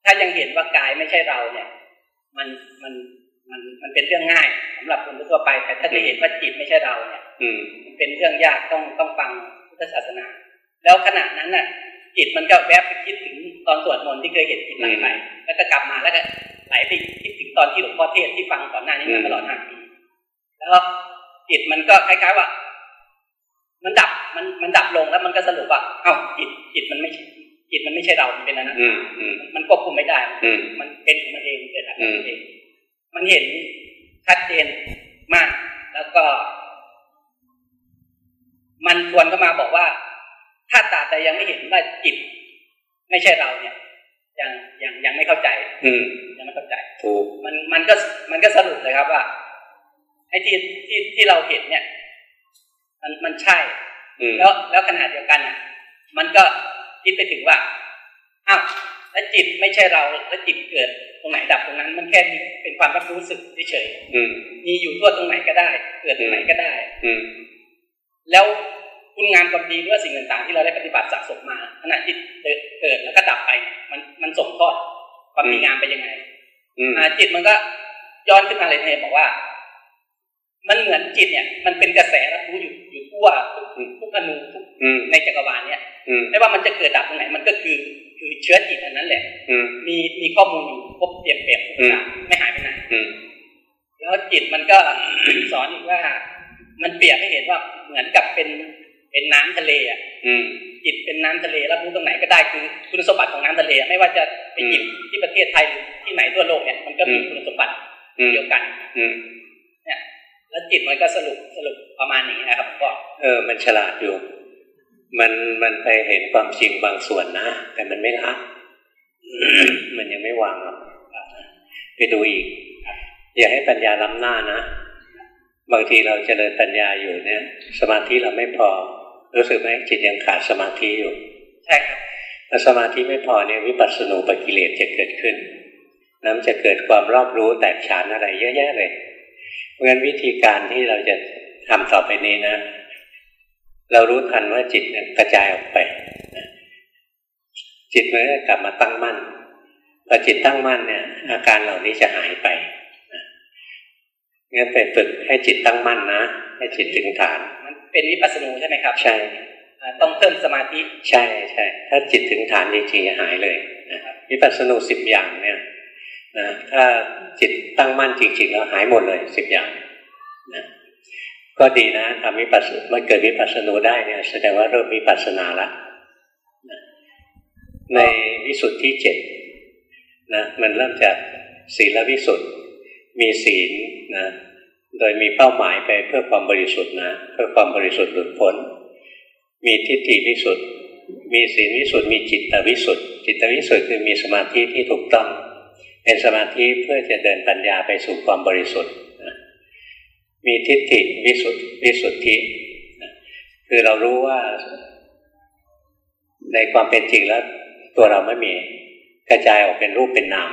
ถ้ายังเห็นว่ากายไม่ใช่เราเนี่ย มันมัน มันมันเป็นเรื่องง่ายสำหรับคนทั่วไป แต่ถ้าจะเห็นว่าจิตไม่ใช่เราเนี่ย อืมันเป็นเรื่องยากต้องต้องฟังพุทธศาสนา แล้วขณะนั้นน่ะ จิตมันก็แวบไปคิดถึงตอนสวดมนต์ที่เคยเห็นจิตไหลไปแล้วก็กลับมาแล้วก็ไหลไปคิดถึงตอนที่หลวงพ่อเทศที่ฟังก่อนหน้านี้มาตลอดห้าปีแล้วจิตมันก็คล้ายๆว่า มันดับมันมันดับลงแล้วมันก็สรุปว่าเอ้าจิตจิตมันไม่จิตมันไม่ใช่เรา มันเป็นอะไรนะมันควบคุมไม่ได้ มันเป็นของมันเองเกิดอะไรเอง มันเห็นชัดเจนมาก แล้วก็ มันชวนก็มาบอกว่า ถ้าตาแต่ยังไม่เห็นว่าจิต ไม่ใช่เราเนี่ย ยังยังยังไม่เข้าใจ อืยังไม่เข้าใจถูกมันมันก็มันก็สรุปเลยครับว่าไอ้ที่ที่ที่เราเห็นเนี่ย มันมันใช่แล้วแล้วขนาดเดียวกันอะ มันก็คิดไปถึงว่าอ้าวแล้วจิตไม่ใช่เราแล้วจิตเกิดต รงไหนดับตรงนั้น มันแค่เป็นความรับรู้สึกเฉยๆมีอยู่ตัวตรงไหนก็ได้เกิดตรงไหนก็ได้ อืแล้วคุณงามความดีหรือว่าสิ่งต่างๆ ที่เราได้ปฏิบัติสะสมมาขณะจิตเกิดแล้วก็ดับไป มันมันส่งทอดความดีงามไปยังไงอ่าจิตมันก็ย้อนขึ้นมาเลยเนี่ยบอกว่า มันเหมือนจิตเนี่ย มันเป็นกระแสรับรู้อยู่อยู่ทั่วทุกอนุทุกในจักรวาลเนี่ยไม่ว่ามันจะเกิดดับตรงไหน มันก็คือ คือเชื้อจิตอันนั้นแหละมีมีข้อมูลอยู่ครบเตียมเปี่ยมไม่หายไปไหนแล้วจิตมันก็สอนอีกว่า มันเปรียบให้เห็นว่าเหมือนกับเป็นเป็นน้ำทะเลอะจิตเป็นน้ำทะเลรับรู้ตรงไหนก็ได้คือคุณสมบัติของน้ำทะเลไม่ว่าจะไปหยิบที่ประเทศไทยหรือที่ไหนทั่วโลกเนี่ยมันก็มีคุณสมบัติเดียวกันเนี่ยแล้วจิตมันก็สรุปสรุปประมาณนี้นะครับก็เออมันฉลาดอยู่ มันมันไปเห็นความจริงบางส่วนนะ แต่มันไม่ละมันยังไม่วางหรอกไปดูอีก อย่าให้ปัญญาล้ำหน้านะ บางทีเราจเจริญปัญญาอยู่เนี่ย สมาธิเราไม่พอ รู้สึกไหมจิตยังขาดสมาธิอยู่ ใช่ครับถ้าสมาธิไม่พอเนี่ยวิปัสสนูปกิเลสจะเกิดขึ้นน้ำจะเกิดความรอบรู้แตกฉานอะไรเยอะแยะเลย เพราะงั้นวิธีการที่เราจะททำต่อไปนี้นะ เรารู้ทันว่าจิตเนี่ยกระจายออกไป จิตมันก็กลับมาตั้งมั่นพอจิตตั้งมั่นเนี่ย อาการเหล่านี้จะหายไปงั้นไปฝึกให้จิตตั้งมั่นนะให้จิตถึงฐาน มันเป็นวิปัสสนูใช่ไหมครับ ใช่ ต้องเพิ่มสมาธิ ใช่ใช่ถ้าจิตถึงฐานจริงๆจะหายเลยนะครับวิปัสสนูสิบอย่างเนี่ยนะถ้าจิตตั้งมั่นจริงๆแล้วหายหมดเลยสิบอย่างนะ ก็ดีนะทำวิปัสสมันเกิดวิปัสสนูได้เนี่ยแสดงว่าเริ่มวิปัสสนาละในวิสุทธิเจ็ดนะมันเริ่มจากศีลวิสุทธิ์มีศีลนะโดยมีเป้าหมายไปเพื่อความบริสุทธิ์นะเพื่อความบริสุทธิ์หลุดพ้นมีทิฏฐิวิสุทธิ์มีศีลวิสุทธิ์มีจิตวิสุทธิ์จิตวิสุทธิ์คือมีสมาธิที่ถูกต้อง เป็นสมาธิเพื่อจะเดินปัญญาไปสู่ความบริสุทธิ์ มีทิฏฐิวิสุทธิวิสุทธิคือเรารู้ว่า ในความเป็นจริงแล้ว ตัวเราไม่มีกระจายออกเป็นรูปเป็นนาม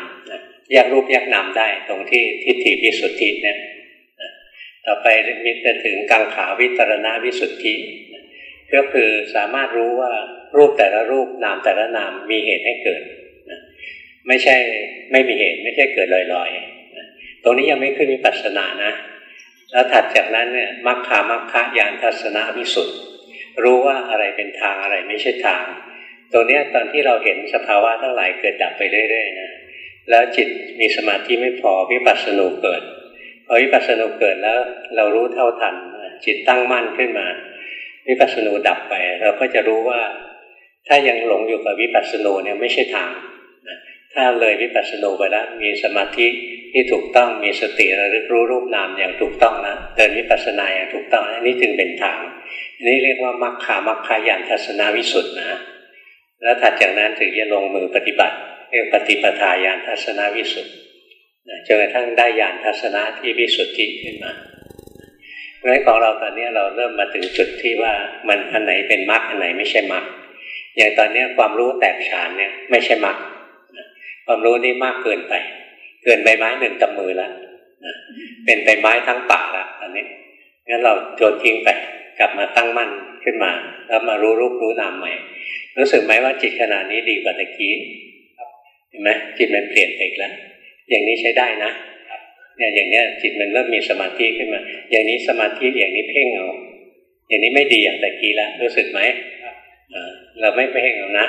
แยกรูปแยกนามได้ ตรงที่ทิฏฐิวิสุทธิเนี่ยต่อไปมิตรถึงกังขาวิตรณวิสุทธิก็คือสามารถรู้ว่ารูปแต่ละรูปนามแต่ละนามมีเหตุให้เกิดไม่ใช่ไม่มีเหตุไม่ใช่เกิดลอยๆตรงนี้ยังไม่ขึ้นวิปัสสนานะ แล้วถัดจากนั้นเนี่ยมัคคามัคคะยานทัศนวิสุทธิ์รู้ว่าอะไรเป็นทางอะไรไม่ใช่ทาง ตรงนี้ตอนที่เราเห็นสภาวะทั้งหลายเกิดดับไปเรื่อยๆนะแล้วจิตมีสมาธิไม่พอวิปัสสนูเกิดพอวิปัสสนูเกิดแล้วเรารู้เท่าทัน จิตตั้งมั่นขึ้นมา วิปัสสนูดับไป เราก็จะรู้ว่า ถ้ายังหลงอยู่กับวิปัสสนูเนี่ยไม่ใช่ทางถ้าเลยวิปัสสนูไปแล้วมีสมาธิ ที่ถูกต้องมีสติระลึกรู้รูปนามอย่างถูกต้องนะเดินวิปัสสนาอย่างถูกต้องอันนี้จึงเป็นทางอันนี้เรียกว่ามัคคามัคคายานทัศนวิสุทธินะแล้วถัดจากนั้นถึงจะลงมือปฏิบัติเรียกปฏิปทาญาณทัศนวิสุทธิ์จนกระทั่งได้ญาณทัศนะที่วิสุทธิขึ้นมาเพราะฉะนั้นของเราตอนนี้เราเริ่มมาถึงจุดที่ว่ามันอันไหนเป็นมรรคอันไหนไม่ใช่มรรคอย่างตอนนี้ความรู้แตกฉานเนี่ยไม่ใช่มรรคความรู้นี่มากเกินไป เกินใบไม้หนึ่งกำมือแล้วเป็นใบไม้ทั้งป่าละตอนนี้งั้นเราโยนทิ้งไปกลับมาตั้งมั่นขึ้นมา แล้วมารู้รูปรู้นามใหม่ รู้สึกไหมว่าจิตขนาดนี้ดีกว่าตะกี้เห็นไหมจิตมันเปลี่ยนไปอีกแล้ว อย่างนี้ใช้ได้นะเนี่ยอย่างเนี้ยจิตมันเริ่มมีสมาธิขึ้นมา อย่างนี้สมาธิอย่างนี้เพ่งเอาอย่างนี้ไม่ดีอย่างตะกี้แล้วรู้สึกไหมเราไม่เพ่งเอานะ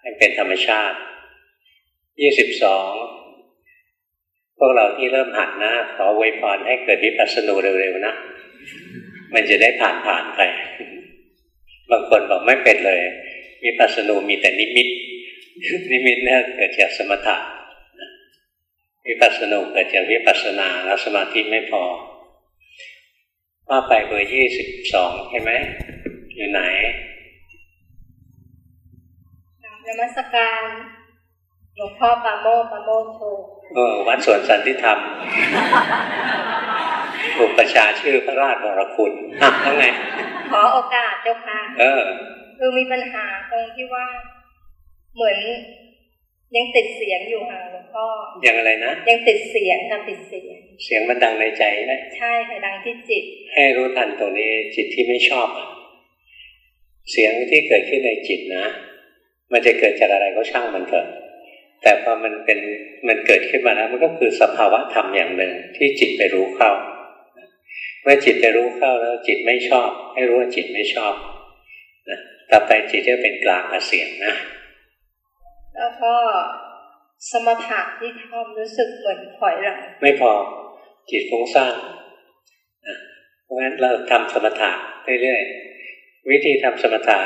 ให้เป็นธรรมชาติยี่สิบสอง พวกเราที่เริ่มหัดนะขอไวยพรให้เกิดวิปัสสนูเร็วๆนะ มันจะได้ผ่านผ่านไป บางคนบอกไม่เป็นเลยวิปัสสนูมีแต่นิมิต นิมิตเนี่ยเกิดจากสมถะวิปัสสนูเกิดจากวิปัสสนาแล้วสมาธิไม่พอว่าไปเบอร์ยี่สิบสองใช่ไหมอยู่ไหนนมัสการหลวงพ่อปาโมปาโมโช เออวัดสวนสันติธรรมอุปชาชื่อพระราชวรคุณอะทั้งไง ขอโอกาสเจ้าค่ะ เออ คือมีปัญหาตรงที่ว่า เหมือนยังติดเสียงอยู่ค่ะหลวงพ่อยังอะไรนะ ยังติดเสียงกับติดเสียง เสียงมันดังในใจไหมใช่ค่ะดังที่จิต ให้รู้ทันตรงนี้จิตที่ไม่ชอบ เสียงที่เกิดขึ้นในจิตนะ มันจะเกิดจากอะไรก็ช่างมันเถอะ แต่พอมันเป็นมันเกิดขึ้นมาแล้วมันก็คือสภาวะธรรมอย่างหนึ่งที่จิตไปรู้เข้า เมื่อจิตไปรู้เข้าแล้วจิตไม่ชอบ ให้รู้ว่าจิตไม่ชอบต่อไปจิตจะเป็นกลางกับเสียงนะ แล้วก็สมถะที่ทำรู้สึกเหมือนถอยหลังไม่พอจิตฟุ้งซ่านเพราะฉะนั้นเราทำสมถะเรื่อยๆวิธีทำสมถะ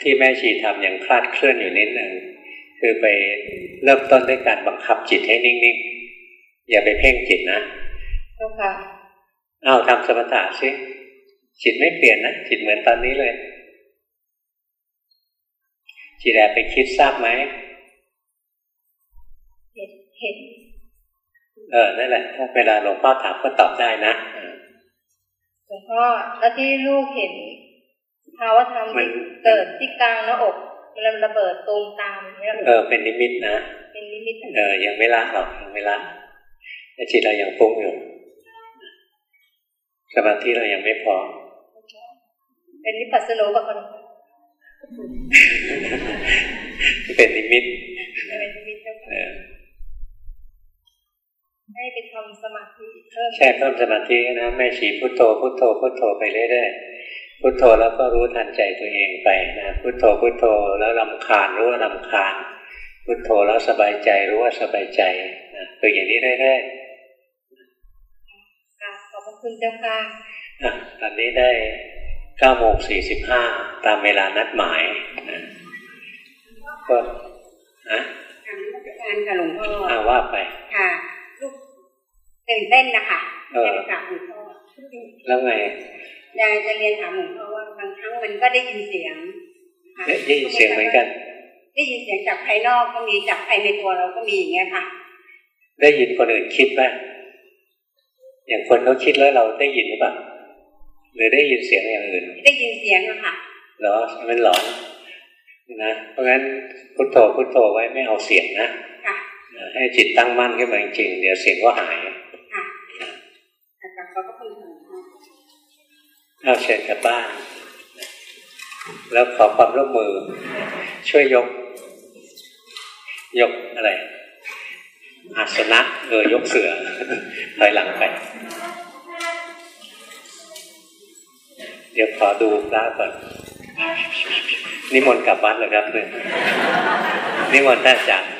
ที่แม่ชีทำอย่างคลาดเคลื่อนอยู่นิดหนึ่ง คือไปเริ่มต้นด้วยการบังคับจิตให้นิ่งๆ อย่าไปเพ่งจิตนะเจ้าค่ะเอาทำสมถะสิจิตไม่เปลี่ยนนะจิตเหมือนตอนนี้เลย จิตแอบไปคิดทราบไหมเห็นเห็นเออนั่นแหละ ถ้าเวลาหลวงพ่อถามก็ตอบได้นะหลวงพ่อแล้วที่ลูกเห็นภาวะธรรมเกิดที่กลางหน้าอก มันระเบิดตูมตามนี่เออเป็นนิมิตนะเป็นนิมิตเออยังไม่ละหรอกยังไม่ละแต่จิตเรายังฟุ้งอยู่สมาธิเรายังไม่พอเป็นนิพพาสโลกับคนเป็นนิมิตเป็นนิมิตให้ไปทำสมาธิเพิ่มใช่เพิ่มสมาธินะแม่ชีพุทโธพุทโธพุทโธไปเรื่อยๆ พุทโธแล้วก็รู้ทันใจตัวเองไปนะพุทโธพุทโธแล้วลำคาญรู้ว่าลำคาญพุทโธแล้วสบายใจรู้ว่าสบายใจนะคืออย่างนี้เรื่อยๆขอบพระคุณเจ้าค่ะตอนนี้ได้เก้าโมงสี่สิบห้าตามเวลานัดหมายนะก็ฮะการค่ะหลวงพ่อว่าไป ค่ะตื่นเต้นนะคะเรียนถามหลวงพ่อแล้วไง ยายจะเรียนถามหลวงพ่อว่าบางครั้งมันก็ได้ยินเสียงได้ยินเสียงเหมือนกัน ได้ยินเสียงจากภายนอกก็มีจากภายในตัวเราก็มีอย่างเงี้ยค่ะ ได้ยินคนอื่นคิดไหมอย่างคนเขาคิดแล้วเราได้ยินหรือเปล่าหรือได้ยินเสียงอย่างอื่น ได้ยินเสียงอะค่ะเหรอมันหลอนนะเพราะงั้นพุทโธพุทโธไว้ไม่เอาเสียงนะให้จิตตั้งมั่นขึ้นมาจริงเดี๋ยวเสียงก็หาย เอาเชิญกลับบ้าน แล้วขอความร่วมมือ ช่วยยก ยกอะไร อาสนะเออยกเสือถอยหลังไป เดี๋ยวขอดูพระก่อนนิมนต์กลับบ้านเลยครับเนี่ยนิมนต์ท่านอาจารย์